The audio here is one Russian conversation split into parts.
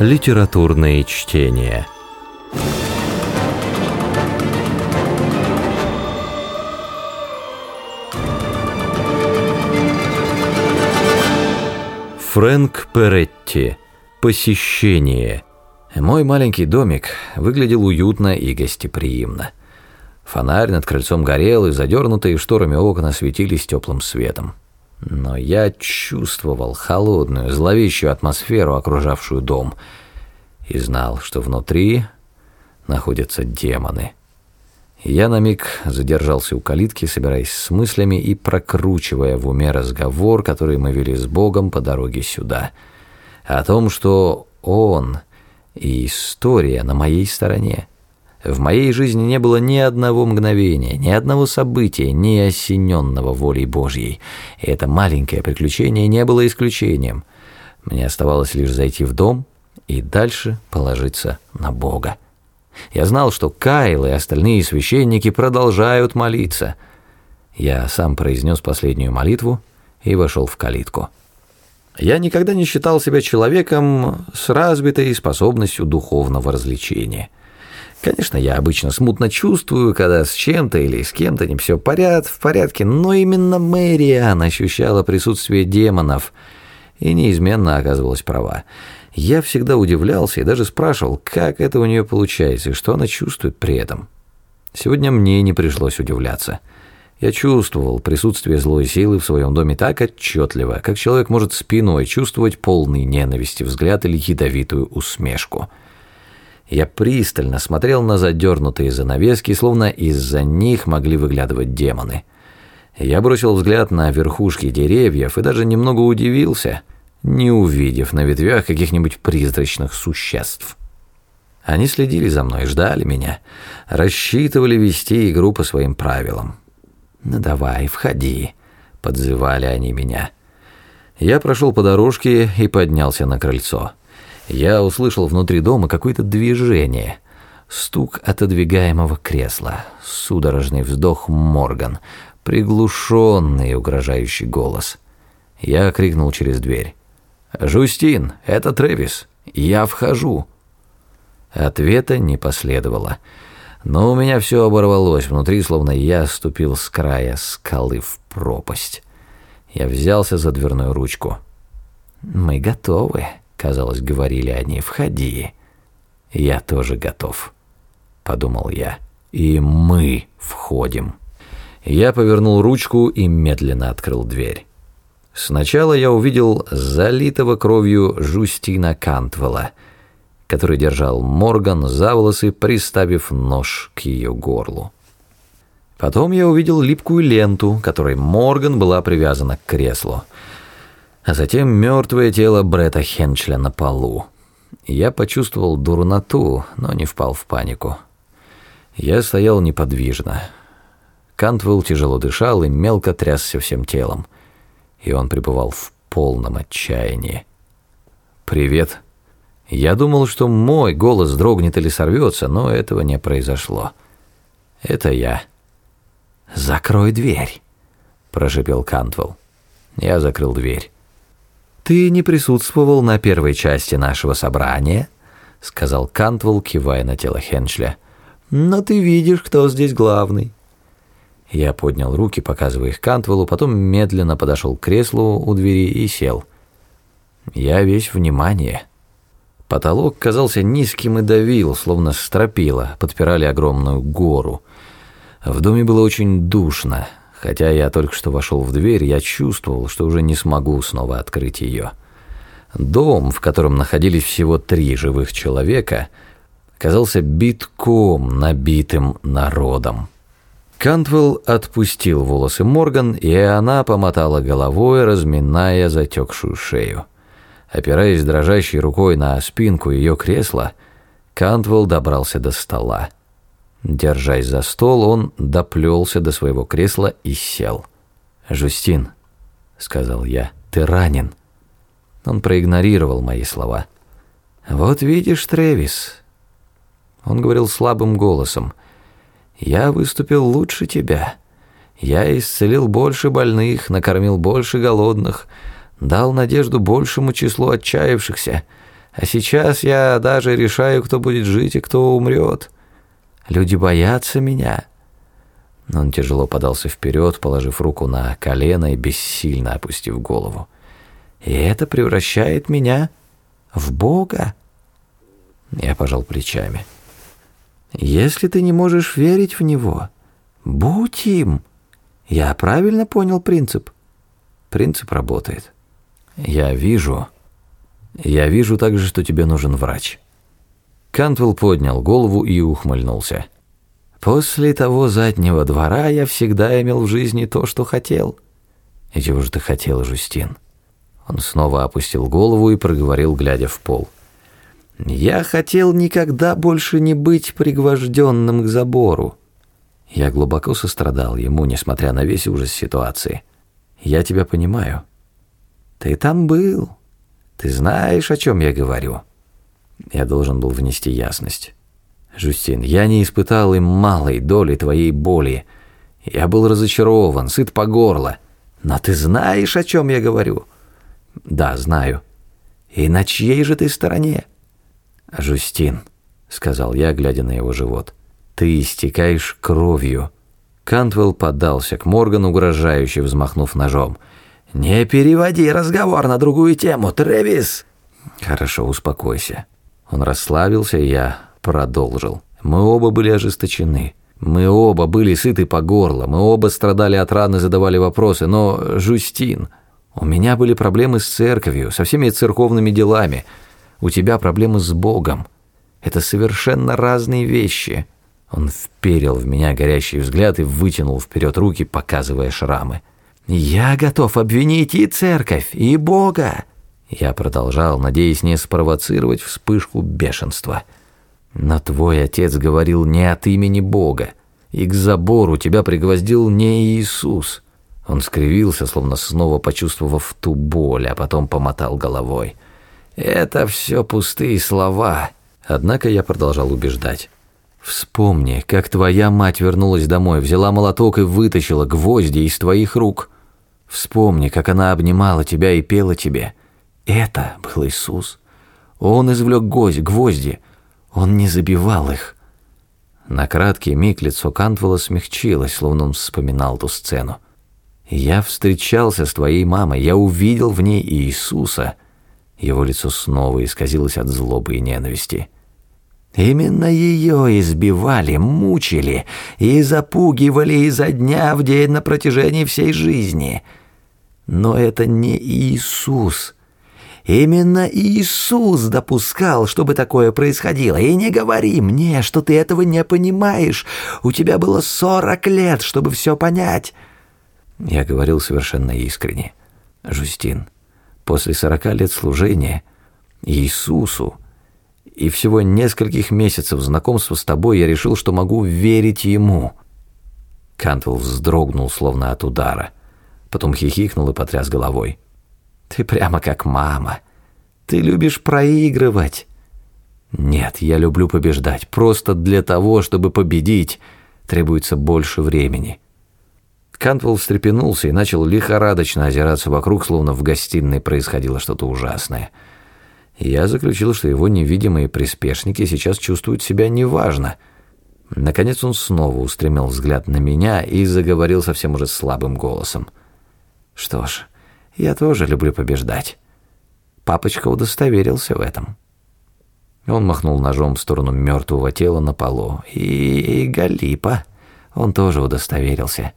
Литературные чтения. Фрэнк Перетти. Посещение. Мой маленький домик выглядел уютно и гостеприимно. Фонарь над крыльцом горел, и задернутые шторами окна светились теплым светом. Но я чувствовал холодную, зловещую атмосферу, окружавшую дом, и знал, что внутри находятся демоны. Я на миг задержался у калитки, собираясь с мыслями и прокручивая в уме разговор, который мы вели с Богом по дороге сюда. О том, что Он и история на моей стороне. В моей жизни не было ни одного мгновения, ни одного события, не осененного волей Божьей. И это маленькое приключение не было исключением. Мне оставалось лишь зайти в дом и дальше положиться на Бога. Я знал, что Кайл и остальные священники продолжают молиться. Я сам произнес последнюю молитву и вошел в калитку. Я никогда не считал себя человеком с развитой способностью духовного развлечения – Конечно, я обычно смутно чувствую, когда с чем-то или с кем-то не все поряд, в порядке, но именно Мэриан ощущала присутствие демонов и неизменно оказывалась права. Я всегда удивлялся и даже спрашивал, как это у нее получается и что она чувствует при этом. Сегодня мне не пришлось удивляться. Я чувствовал присутствие злой силы в своем доме так отчетливо, как человек может спиной чувствовать полный ненависти взгляд или ядовитую усмешку – я пристально смотрел на задернутые занавески, словно из-за них могли выглядывать демоны. Я бросил взгляд на верхушки деревьев и даже немного удивился, не увидев на ветвях каких-нибудь призрачных существ. Они следили за мной, ждали меня, рассчитывали вести игру по своим правилам. «Ну давай, входи», — подзывали они меня. Я прошел по дорожке и поднялся на крыльцо. Я услышал внутри дома какое-то движение. Стук отодвигаемого кресла, судорожный вздох Морган, приглушенный угрожающий голос. Я крикнул через дверь. «Жустин, это Трэвис. Я вхожу». Ответа не последовало. Но у меня все оборвалось внутри, словно я ступил с края скалы в пропасть. Я взялся за дверную ручку. «Мы готовы», Казалось, говорили они «Входи». «Я тоже готов», — подумал я. «И мы входим». Я повернул ручку и медленно открыл дверь. Сначала я увидел залитого кровью Жустина Кантвелла, который держал Морган за волосы, приставив нож к ее горлу. Потом я увидел липкую ленту, которой Морган была привязана к креслу а затем мертвое тело Брета Хенчля на полу. Я почувствовал дурноту, но не впал в панику. Я стоял неподвижно. Кантвелл тяжело дышал и мелко трясся всем телом, и он пребывал в полном отчаянии. «Привет». Я думал, что мой голос дрогнет или сорвется, но этого не произошло. Это я. «Закрой дверь», – прошипел Кантвелл. Я закрыл дверь. «Ты не присутствовал на первой части нашего собрания», — сказал Кантвелл, кивая на тело Хеншля. «Но ты видишь, кто здесь главный». Я поднял руки, показывая их Кантвеллу, потом медленно подошел к креслу у двери и сел. Я весь внимание. Потолок казался низким и давил, словно стропила, подпирали огромную гору. В доме было очень душно, Хотя я только что вошел в дверь, я чувствовал, что уже не смогу снова открыть ее. Дом, в котором находились всего три живых человека, казался битком набитым народом. Кантвелл отпустил волосы Морган, и она помотала головой, разминая затекшую шею. Опираясь дрожащей рукой на спинку ее кресла, Кантвелл добрался до стола. Держась за стол, он доплелся до своего кресла и сел. «Жустин», — сказал я, — «ты ранен». Он проигнорировал мои слова. «Вот видишь, Трэвис», — он говорил слабым голосом, — «я выступил лучше тебя. Я исцелил больше больных, накормил больше голодных, дал надежду большему числу отчаявшихся, А сейчас я даже решаю, кто будет жить и кто умрет. Люди боятся меня». Он тяжело подался вперед, положив руку на колено и бессильно опустив голову. «И это превращает меня в Бога?» Я пожал плечами. «Если ты не можешь верить в Него, будь им. Я правильно понял принцип?» «Принцип работает. Я вижу...» «Я вижу также, что тебе нужен врач». Кантвелл поднял голову и ухмыльнулся. «После того заднего двора я всегда имел в жизни то, что хотел». «И чего же ты хотел, Жустин?» Он снова опустил голову и проговорил, глядя в пол. «Я хотел никогда больше не быть пригвожденным к забору». Я глубоко сострадал ему, несмотря на весь ужас ситуации. «Я тебя понимаю. Ты там был». Ты знаешь, о чем я говорю?» Я должен был внести ясность. «Жустин, я не испытал и малой доли твоей боли. Я был разочарован, сыт по горло. Но ты знаешь, о чем я говорю?» «Да, знаю. И на чьей же ты стороне?» «Жустин», — сказал я, глядя на его живот, — «ты истекаешь кровью». Кантвелл подался к Морган, угрожающе взмахнув ножом — «Не переводи разговор на другую тему, Трэвис!» «Хорошо, успокойся». Он расслабился, и я продолжил. Мы оба были ожесточены. Мы оба были сыты по горло. Мы оба страдали от раны, задавали вопросы. Но, Жустин, у меня были проблемы с церковью, со всеми церковными делами. У тебя проблемы с Богом. Это совершенно разные вещи. Он вперил в меня горящий взгляд и вытянул вперед руки, показывая шрамы. «Я готов обвинить и церковь, и Бога!» Я продолжал, надеясь не спровоцировать вспышку бешенства. «Но твой отец говорил не от имени Бога, и к забору тебя пригвоздил не Иисус». Он скривился, словно снова почувствовав ту боль, а потом помотал головой. «Это все пустые слова». Однако я продолжал убеждать. «Вспомни, как твоя мать вернулась домой, взяла молоток и вытащила гвозди из твоих рук». Вспомни, как она обнимала тебя и пела тебе. Это был Иисус. Он извлек гвозди, гвозди. Он не забивал их. На краткий миг лицо Кантвелла смягчилось, словно он вспоминал ту сцену. «Я встречался с твоей мамой, я увидел в ней Иисуса». Его лицо снова исказилось от злобы и ненависти. Именно ее избивали, мучили и запугивали изо дня в день на протяжении всей жизни – но это не Иисус. Именно Иисус допускал, чтобы такое происходило. И не говори мне, что ты этого не понимаешь. У тебя было сорок лет, чтобы все понять. Я говорил совершенно искренне. Жустин, после сорока лет служения Иисусу и всего нескольких месяцев знакомства с тобой я решил, что могу верить Ему. Кантвелл вздрогнул, словно от удара. Потом хихикнул и потряс головой. «Ты прямо как мама. Ты любишь проигрывать». «Нет, я люблю побеждать. Просто для того, чтобы победить, требуется больше времени». Кантвелл встрепенулся и начал лихорадочно озираться вокруг, словно в гостиной происходило что-то ужасное. Я заключил, что его невидимые приспешники сейчас чувствуют себя неважно. Наконец он снова устремил взгляд на меня и заговорил совсем уже слабым голосом. Что ж, я тоже люблю побеждать. Папочка удостоверился в этом. Он махнул ножом в сторону мертвого тела на полу. И, и Галипа, он тоже удостоверился.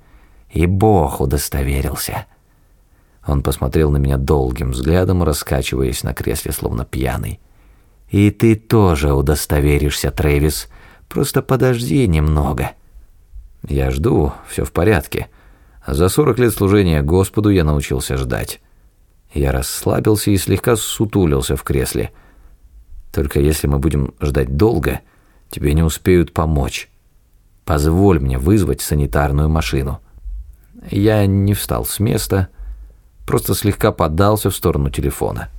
И Бог удостоверился. Он посмотрел на меня долгим взглядом, раскачиваясь на кресле, словно пьяный. «И ты тоже удостоверишься, Трэвис. Просто подожди немного». «Я жду, все в порядке». За сорок лет служения Господу я научился ждать. Я расслабился и слегка ссутулился в кресле. Только если мы будем ждать долго, тебе не успеют помочь. Позволь мне вызвать санитарную машину. Я не встал с места, просто слегка подался в сторону телефона.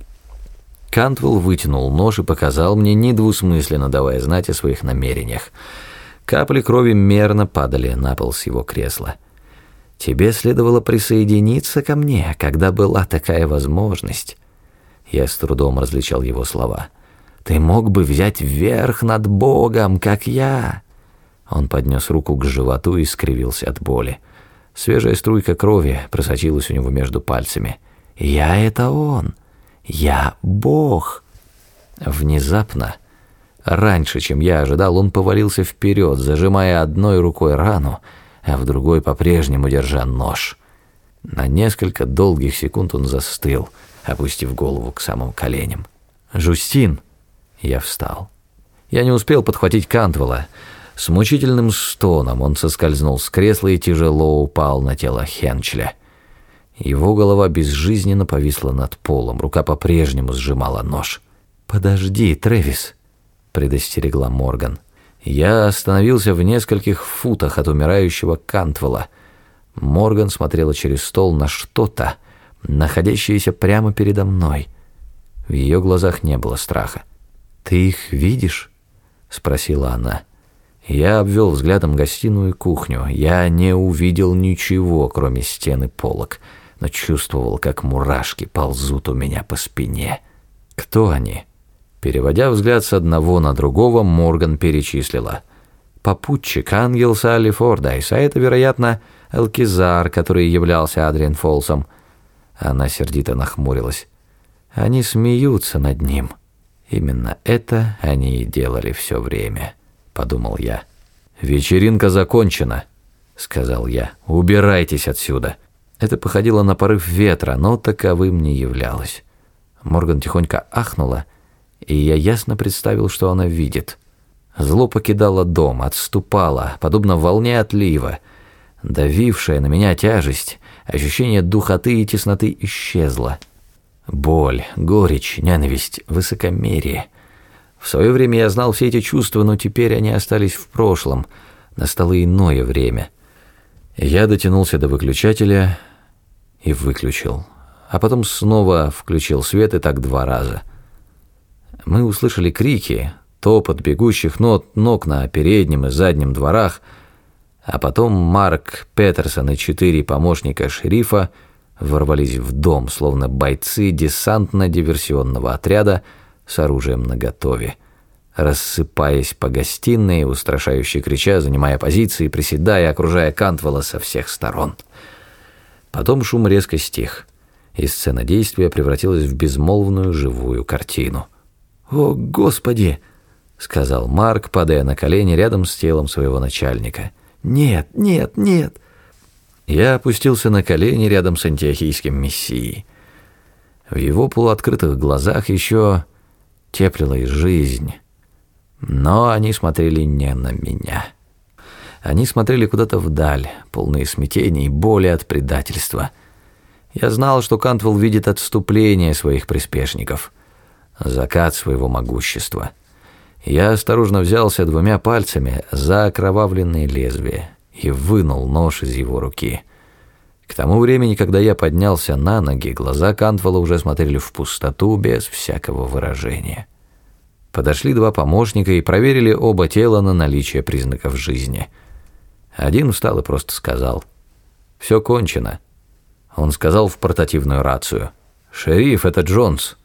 Кантвелл вытянул нож и показал мне недвусмысленно, давая знать о своих намерениях. Капли крови мерно падали на пол с его кресла. Тебе следовало присоединиться ко мне, когда была такая возможность. Я с трудом различал его слова. Ты мог бы взять верх над Богом, как я». Он поднес руку к животу и скривился от боли. Свежая струйка крови просочилась у него между пальцами. «Я — это он! Я — Бог!» Внезапно, раньше, чем я ожидал, он повалился вперед, зажимая одной рукой рану, а в другой по-прежнему держа нож. На несколько долгих секунд он застыл, опустив голову к самым коленям. «Жустин!» Я встал. Я не успел подхватить Кантвелла. С мучительным стоном он соскользнул с кресла и тяжело упал на тело Хенчля. Его голова безжизненно повисла над полом, рука по-прежнему сжимала нож. «Подожди, Трэвис», — предостерегла Морган. Я остановился в нескольких футах от умирающего Кантвелла. Морган смотрела через стол на что-то, находящееся прямо передо мной. В ее глазах не было страха. «Ты их видишь?» — спросила она. Я обвел взглядом гостиную и кухню. Я не увидел ничего, кроме стены полок, но чувствовал, как мурашки ползут у меня по спине. «Кто они?» Переводя взгляд с одного на другого, Морган перечислила. «Попутчик, ангел Салли Фордайс, а это, вероятно, Элкизар, который являлся Адриан Фолсом». Она сердито нахмурилась. «Они смеются над ним». Именно это они и делали все время, подумал я. Вечеринка закончена, сказал я. Убирайтесь отсюда. Это походило на порыв ветра, но таковым не являлось. Морган тихонько ахнула, и я ясно представил, что она видит. Зло покидало дом, отступало, подобно волне отлива. Давившая на меня тяжесть, ощущение духоты и тесноты исчезло. Боль, горечь, ненависть, высокомерие. В свое время я знал все эти чувства, но теперь они остались в прошлом. Настало иное время. Я дотянулся до выключателя и выключил. А потом снова включил свет и так два раза. Мы услышали крики, топот бегущих нот, ног на переднем и заднем дворах, а потом Марк Петерсон и четыре помощника шерифа – ворвались в дом, словно бойцы десантно-диверсионного отряда с оружием наготове. Рассыпаясь по гостиной, устрашающе крича, занимая позиции, приседая, окружая Кантвелла со всех сторон. Потом шум резко стих, и сцена действия превратилась в безмолвную живую картину. «О, Господи!» — сказал Марк, падая на колени рядом с телом своего начальника. «Нет, нет, нет! Я опустился на колени рядом с антиохийским мессией. В его полуоткрытых глазах еще теплилась жизнь, но они смотрели не на меня. Они смотрели куда-то вдаль, полные смятения и боли от предательства. Я знал, что Кантвелл видит отступление своих приспешников, закат своего могущества. Я осторожно взялся двумя пальцами за окровавленное лезвие и вынул нож из его руки. К тому времени, когда я поднялся на ноги, глаза Кантвелла уже смотрели в пустоту без всякого выражения. Подошли два помощника и проверили оба тела на наличие признаков жизни. Один встал и просто сказал «Все кончено». Он сказал в портативную рацию «Шериф, это Джонс.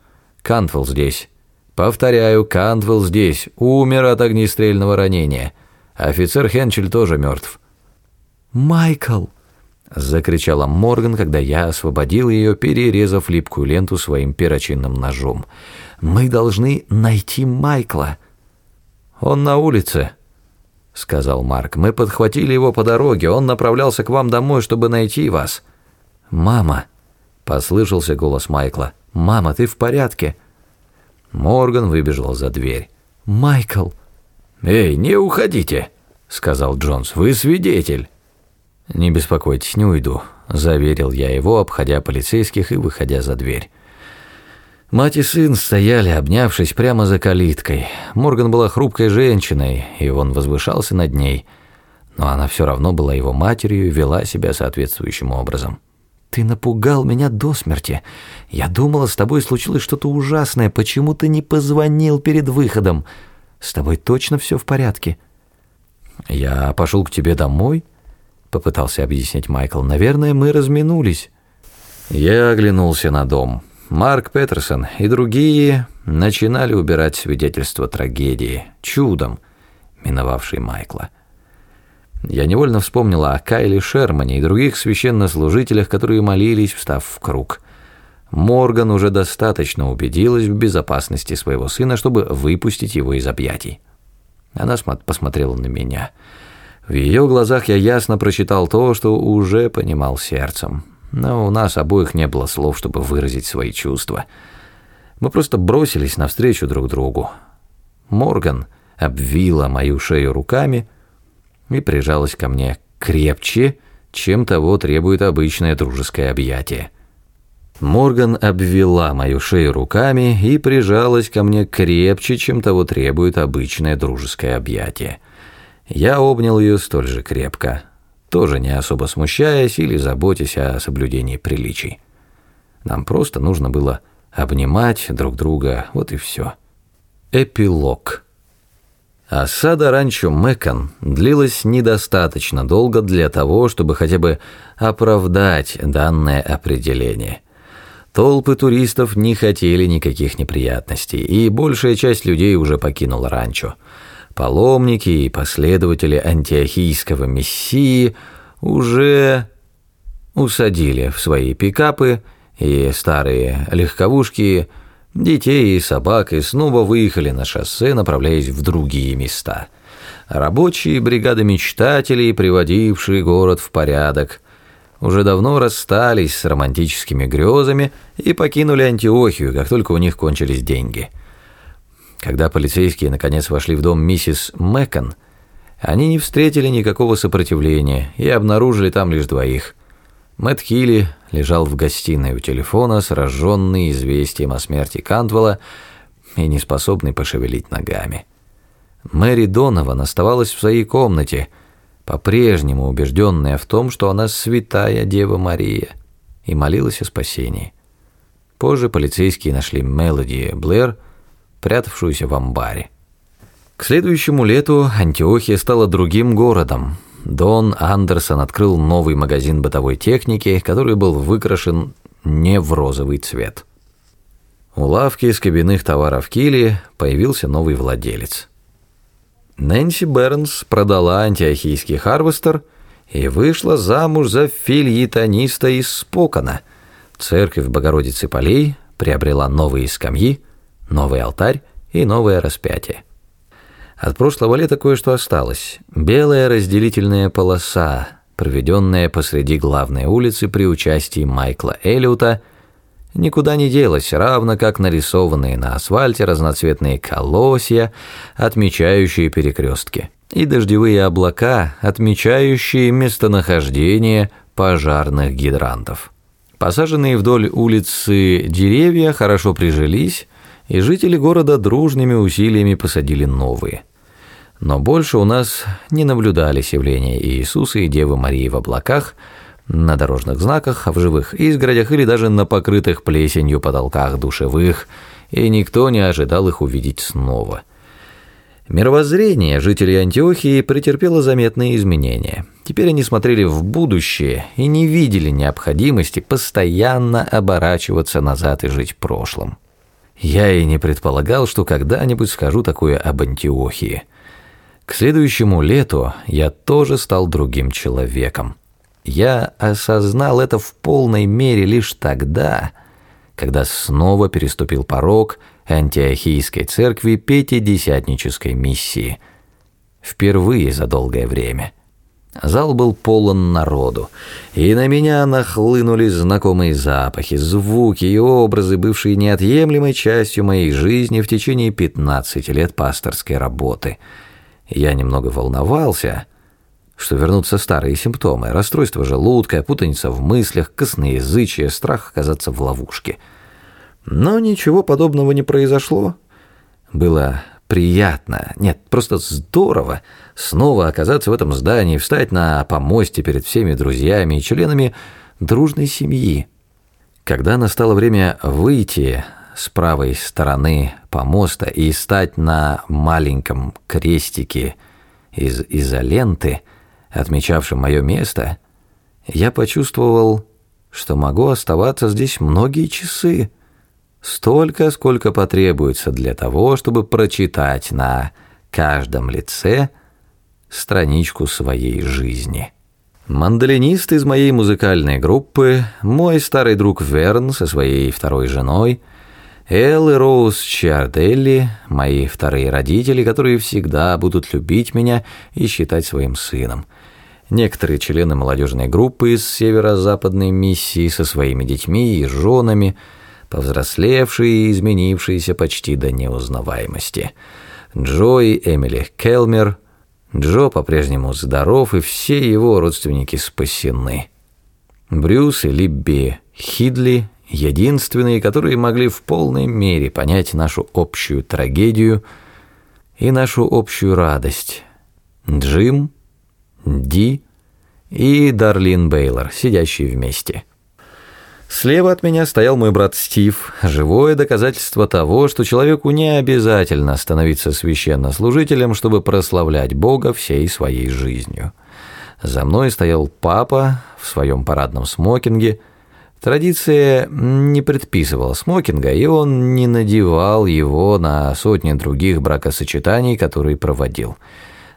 Кантвелл здесь. Повторяю, Кантвелл здесь. Умер от огнестрельного ранения. Офицер Хенчель тоже мертв. «Майкл!» – закричала Морган, когда я освободил ее, перерезав липкую ленту своим перочинным ножом. «Мы должны найти Майкла!» «Он на улице», – сказал Марк. «Мы подхватили его по дороге. Он направлялся к вам домой, чтобы найти вас». «Мама!» – послышался голос Майкла. «Мама, ты в порядке?» Морган выбежал за дверь. «Майкл!» «Эй, не уходите!» – сказал Джонс. «Вы свидетель!» «Не беспокойтесь, не уйду», – заверил я его, обходя полицейских и выходя за дверь. Мать и сын стояли, обнявшись прямо за калиткой. Морган была хрупкой женщиной, и он возвышался над ней, но она все равно была его матерью и вела себя соответствующим образом. «Ты напугал меня до смерти. Я думала, с тобой случилось что-то ужасное. Почему ты не позвонил перед выходом? С тобой точно все в порядке?» «Я пошел к тебе домой», попытался объяснить Майкл. Наверное, мы разминулись. Я оглянулся на дом. Марк Петерсон и другие начинали убирать свидетельства трагедии, чудом, миновавшей Майкла. Я невольно вспомнила о Кайле Шермане и других священнослужителях, которые молились, встав в круг. Морган уже достаточно убедилась в безопасности своего сына, чтобы выпустить его из объятий. Она посмотрела на меня. В ее глазах я ясно прочитал то, что уже понимал сердцем. Но у нас обоих не было слов, чтобы выразить свои чувства. Мы просто бросились навстречу друг другу. Морган обвила мою шею руками и прижалась ко мне крепче, чем того требует обычное дружеское объятие. Морган обвела мою шею руками и прижалась ко мне крепче, чем того требует обычное дружеское объятие. Я обнял ее столь же крепко, тоже не особо смущаясь или заботясь о соблюдении приличий. Нам просто нужно было обнимать друг друга, вот и все. Эпилог. Осада ранчо Мэкон длилась недостаточно долго для того, чтобы хотя бы оправдать данное определение – Толпы туристов не хотели никаких неприятностей, и большая часть людей уже покинула ранчо. Паломники и последователи антиохийского мессии уже усадили в свои пикапы и старые легковушки детей и собак и снова выехали на шоссе, направляясь в другие места. Рабочие бригады мечтателей, приводившие город в порядок – уже давно расстались с романтическими грезами и покинули Антиохию, как только у них кончились деньги. Когда полицейские наконец вошли в дом миссис Мэкон, они не встретили никакого сопротивления и обнаружили там лишь двоих. Мэтт Хилли лежал в гостиной у телефона, сраженный известием о смерти Кантвелла и неспособный пошевелить ногами. Мэри Донован оставалась в своей комнате – по-прежнему убежденная в том, что она святая Дева Мария, и молилась о спасении. Позже полицейские нашли Мелоди Блэр, прятавшуюся в амбаре. К следующему лету Антиохия стала другим городом. Дон Андерсон открыл новый магазин бытовой техники, который был выкрашен не в розовый цвет. У лавки из кабинных товаров Кили появился новый владелец. Нэнси Бернс продала антиохийский Харвестер и вышла замуж за фильетониста из Спокона. Церковь Богородицы Полей приобрела новые скамьи, новый алтарь и новое распятие. От прошлого лета кое-что осталось. Белая разделительная полоса, проведенная посреди главной улицы при участии Майкла Эллиота – никуда не делась, равно как нарисованные на асфальте разноцветные колосья, отмечающие перекрестки, и дождевые облака, отмечающие местонахождение пожарных гидрантов. Посаженные вдоль улицы деревья хорошо прижились, и жители города дружными усилиями посадили новые. Но больше у нас не наблюдались явления Иисуса и Девы Марии в облаках – на дорожных знаках, в живых изгородях или даже на покрытых плесенью потолках душевых, и никто не ожидал их увидеть снова. Мировоззрение жителей Антиохии претерпело заметные изменения. Теперь они смотрели в будущее и не видели необходимости постоянно оборачиваться назад и жить прошлым. Я и не предполагал, что когда-нибудь скажу такое об Антиохии. К следующему лету я тоже стал другим человеком. Я осознал это в полной мере лишь тогда, когда снова переступил порог антиохийской церкви пятидесятнической миссии. Впервые за долгое время. Зал был полон народу, и на меня нахлынули знакомые запахи, звуки и образы, бывшие неотъемлемой частью моей жизни в течение 15 лет пасторской работы. Я немного волновался, что вернутся старые симптомы, расстройство желудка, путаница в мыслях, косноязычие, страх оказаться в ловушке. Но ничего подобного не произошло. Было приятно, нет, просто здорово снова оказаться в этом здании, встать на помосте перед всеми друзьями и членами дружной семьи. Когда настало время выйти с правой стороны помоста и стать на маленьком крестике из изоленты – отмечавшим мое место, я почувствовал, что могу оставаться здесь многие часы, Столько, сколько потребуется для того, чтобы прочитать на каждом лице страничку своей жизни. Мандолинист из моей музыкальной группы, мой старый друг Верн со своей второй женой, Эл и Роуз Чарделли, мои вторые родители, которые всегда будут любить меня и считать своим сыном. Некоторые члены молодежной группы из северо-западной миссии со своими детьми и женами, повзрослевшие и изменившиеся почти до неузнаваемости. Джо и Эмили Келмер – Джо по-прежнему здоров, и все его родственники спасены. Брюс и Либби Хидли – единственные, которые могли в полной мере понять нашу общую трагедию и нашу общую радость. Джим, Ди и Дарлин Бейлор, сидящие вместе – Слева от меня стоял мой брат Стив, живое доказательство того, что человеку не обязательно становиться священнослужителем, чтобы прославлять Бога всей своей жизнью. За мной стоял папа в своем парадном смокинге. Традиция не предписывала смокинга, и он не надевал его на сотни других бракосочетаний, которые проводил.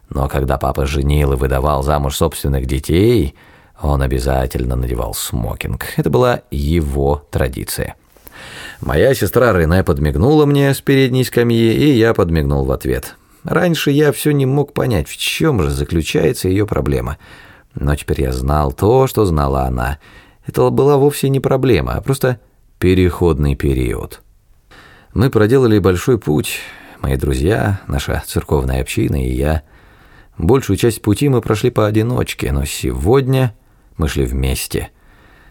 Но когда папа женил и выдавал замуж собственных детей – он обязательно надевал смокинг. Это была его традиция. Моя сестра Рене подмигнула мне с передней скамьи, и я подмигнул в ответ. Раньше я все не мог понять, в чем же заключается ее проблема. Но теперь я знал то, что знала она. Это была вовсе не проблема, а просто переходный период. Мы проделали большой путь, мои друзья, наша церковная община и я. Большую часть пути мы прошли поодиночке, но сегодня мы шли вместе.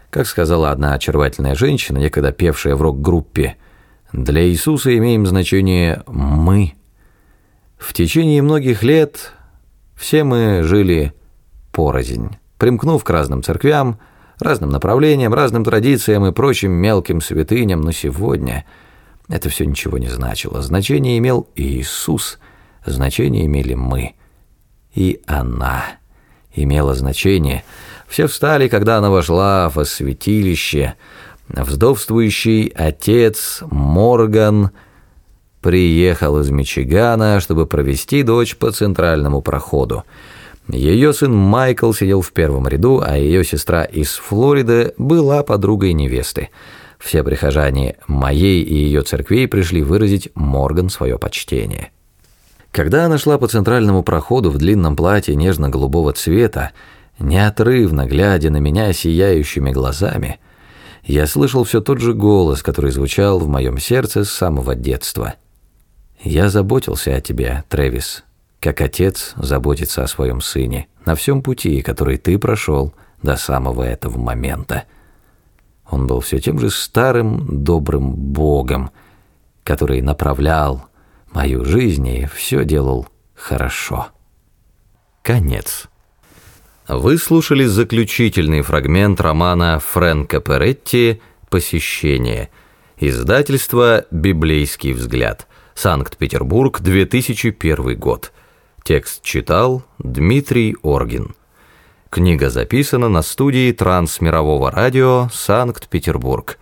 Как сказала одна очаровательная женщина, некогда певшая в рок-группе, «Для Иисуса имеем значение «мы». В течение многих лет все мы жили порознь, примкнув к разным церквям, разным направлениям, разным традициям и прочим мелким святыням, но сегодня это все ничего не значило. Значение имел Иисус, значение имели мы. И она имела значение – все встали, когда она вошла в святилище. Вздовствующий отец Морган приехал из Мичигана, чтобы провести дочь по центральному проходу. Ее сын Майкл сидел в первом ряду, а ее сестра из Флориды была подругой невесты. Все прихожане моей и ее церквей пришли выразить Морган свое почтение. Когда она шла по центральному проходу в длинном платье нежно-голубого цвета, Неотрывно глядя на меня сияющими глазами, я слышал все тот же голос, который звучал в моем сердце с самого детства. «Я заботился о тебе, Трэвис, как отец заботится о своем сыне, на всем пути, который ты прошел до самого этого момента». Он был все тем же старым добрым богом, который направлял мою жизнь и все делал хорошо. Конец. Вы слушали заключительный фрагмент романа Фрэнка Перетти «Посещение». Издательство «Библейский взгляд». Санкт-Петербург, 2001 год. Текст читал Дмитрий Оргин. Книга записана на студии Трансмирового радио Санкт-Петербург.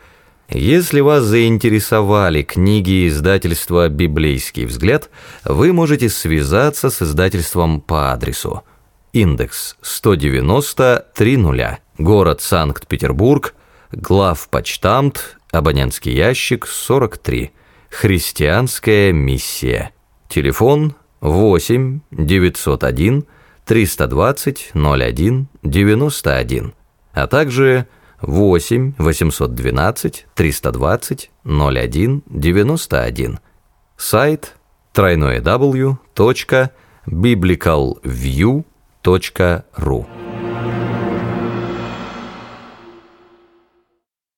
Если вас заинтересовали книги издательства «Библейский взгляд», вы можете связаться с издательством по адресу – Индекс 190-30. Город Санкт-Петербург. Главпочтамт. Абонентский ящик 43. Христианская миссия. Телефон 8 901 320 01 91, а также 8 812 320 01 91. Сайт точка ру